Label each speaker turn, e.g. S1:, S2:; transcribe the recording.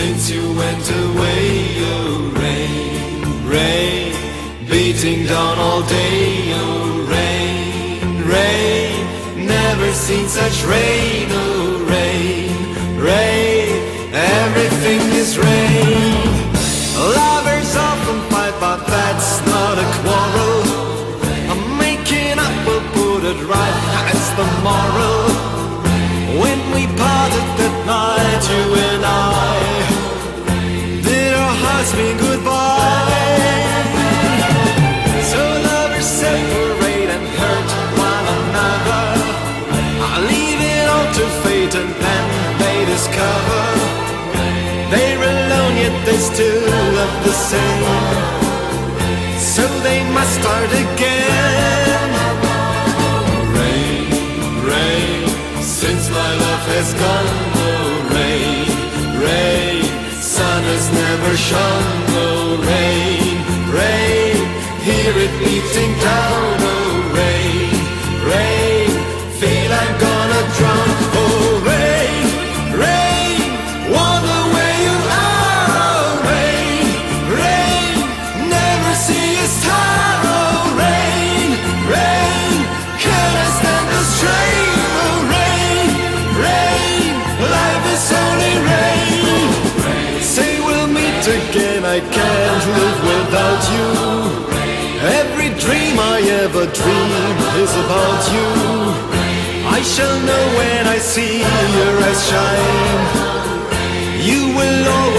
S1: Since you went away, oh rain, rain, beating down all day, oh rain, rain, never seen such rain, oh rain, rain. Moral. When we parted that night, you and I, did our hearts mean goodbye? So lovers separate and hurt one another. I leave it all to fate and then they discover they're alone yet they still love the same. So they must start again. Has gone. Oh, rain, rain, sun has never shone. Oh, rain, rain, hear it beating down. I can't live without you. Every dream I ever dream is about you. I shall know when I see your eyes shine. You will always.